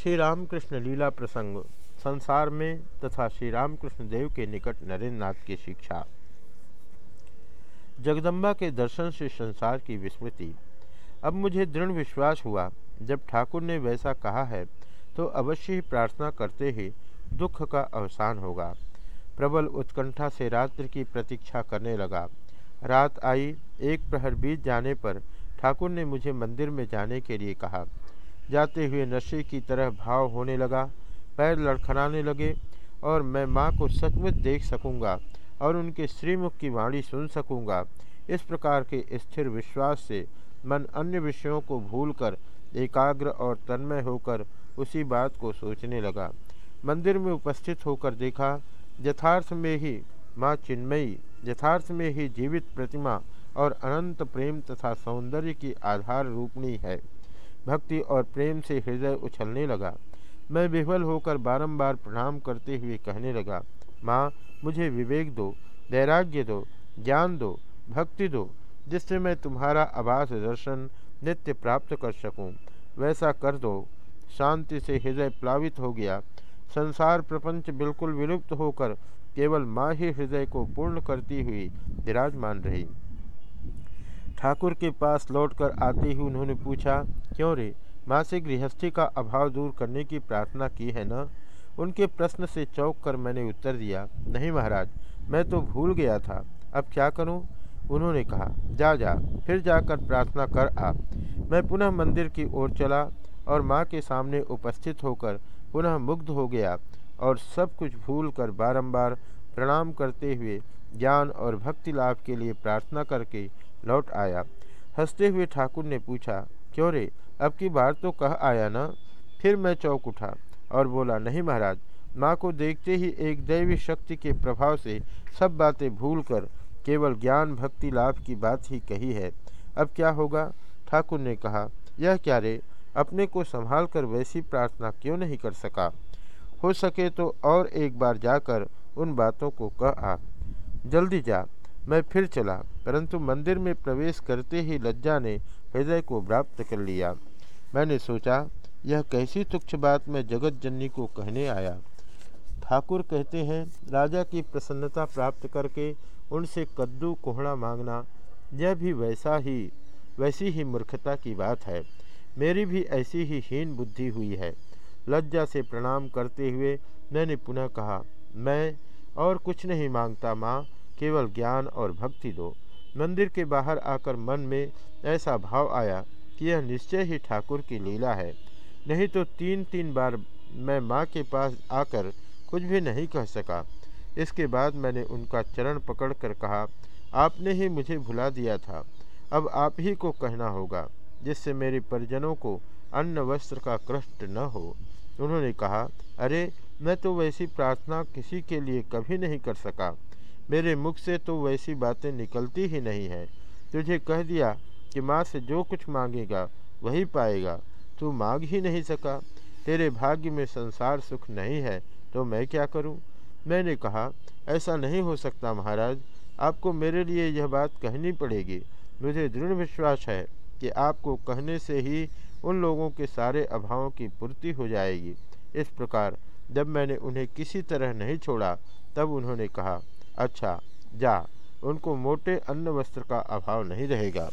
श्री रामकृष्ण लीला प्रसंग, संसार में तथा श्री रामकृष्ण देव के निकट नरेंद्र नाथ की शिक्षा। जगदम्बा के दर्शन से संसार की विस्मृति। अब मुझे दृढ़ विश्वास हुआ, जब ठाकुर ने वैसा कहा है तो अवश्य ही प्रार्थना करते ही दुख का अवसान होगा। प्रबल उत्कंठा से रात्रि की प्रतीक्षा करने लगा। रात आई, एक प्रहर बीत जाने पर ठाकुर ने मुझे मंदिर में जाने के लिए कहा जाते हुए नशे की तरह भाव होने लगा, पैर लड़खड़ाने लगे, और मैं माँ को सचमुच देख सकूँगा और उनके श्रीमुख की वाणी सुन सकूँगा। इस प्रकार के स्थिर विश्वास से मन अन्य विषयों को भूलकर एकाग्र और तन्मय होकर उसी बात को सोचने लगा। मंदिर में उपस्थित होकर देखा, यथार्थ में ही माँ चिन्मयी, यथार्थ में ही जीवित प्रतिमा और अनंत प्रेम तथा सौंदर्य की आधार रूपणी है। भक्ति और प्रेम से हृदय उछलने लगा। मैं विह्वल होकर बारंबार प्रणाम करते हुए कहने लगा, माँ, मुझे विवेक दो, वैराग्य दो, ज्ञान दो, भक्ति दो, जिससे मैं तुम्हारा आभास दर्शन नित्य प्राप्त कर सकूँ। वैसा कर दो। शांति से हृदय प्लावित हो गया। संसार प्रपंच बिल्कुल विलुप्त होकर केवल माँ ही हृदय को पूर्ण करती हुई विराजमान रही। ठाकुर के पास लौटकर आते ही उन्होंने पूछा, क्यों रे? माँ से गृहस्थी का अभाव दूर करने की प्रार्थना की है ना? उनके प्रश्न से चौंक कर मैंने उत्तर दिया, नहीं महाराज, मैं तो भूल गया था। अब क्या करूँ? उन्होंने कहा, जा जा, फिर जाकर प्रार्थना कर आ। मैं पुनः मंदिर की ओर चला और माँ के सामने उपस्थित होकर पुनः मुग्ध हो गया और सब कुछ भूल कर बारम्बार प्रणाम करते हुए ज्ञान और भक्ति लाभ के लिए प्रार्थना करके लौट आया। हँसते हुए ठाकुर ने पूछा, क्यों रे? अब की बार तो कह आया ना? फिर मैं चौक उठा और बोला, नहीं महाराज, माँ को देखते ही एक दैवी शक्ति के प्रभाव से सब बातें भूलकर केवल ज्ञान भक्ति लाभ की बात ही कही है। अब क्या होगा? ठाकुर ने कहा, यह क्या रे? अपने को संभाल कर वैसी प्रार्थना क्यों नहीं कर सका? हो सके तो और एक बार जाकर उन बातों को कह आ। जल्दी जा, मैं फिर चला परंतु मंदिर में प्रवेश करते ही लज्जा ने हृदय को प्राप्त कर लिया। मैंने सोचा, यह कैसी तुच्छ बात मैं जगत जननी को कहने आया। ठाकुर कहते हैं, राजा की प्रसन्नता प्राप्त करके उनसे कद्दू कोहड़ा मांगना, यह भी वैसा ही, वैसी ही मूर्खता की बात है। मेरी भी ऐसी ही हीन बुद्धि हुई है। लज्जा से प्रणाम करते हुए मैंने पुनः कहा, मैं और कुछ नहीं माँगता माँ, केवल ज्ञान और भक्ति दो। मंदिर के बाहर आकर मन में ऐसा भाव आया कि यह निश्चय ही ठाकुर की लीला है। नहीं तो तीन तीन बार मैं माँ के पास आकर कुछ भी नहीं कह सका। इसके बाद मैंने उनका चरण पकड़कर कहा, आपने ही मुझे भुला दिया था। अब आप ही को कहना होगा, जिससे मेरे परिजनों को अन्न वस्त्र का कष्ट न हो। उन्होंने कहा, अरे, मैं तो वैसी प्रार्थना किसी के लिए कभी नहीं कर सका। मेरे मुख से तो वैसी बातें निकलती ही नहीं है। तुझे कह दिया कि माँ से जो कुछ मांगेगा, वही पाएगा। तू मांग ही नहीं सका। तेरे भाग्य में संसार सुख नहीं है तो मैं क्या करूँ? मैंने कहा, ऐसा नहीं हो सकता महाराज। आपको मेरे लिए यह बात कहनी पड़ेगी। मुझे दृढ़ विश्वास है कि आपको कहने से ही उन लोगों के सारे अभावों की पूर्ति हो जाएगी। इस प्रकार, जब मैंने उन्हें किसी तरह नहीं छोड़ा, तब उन्होंने कहा अच्छा जा उनको मोटे अन्न वस्त्र का अभाव नहीं रहेगा।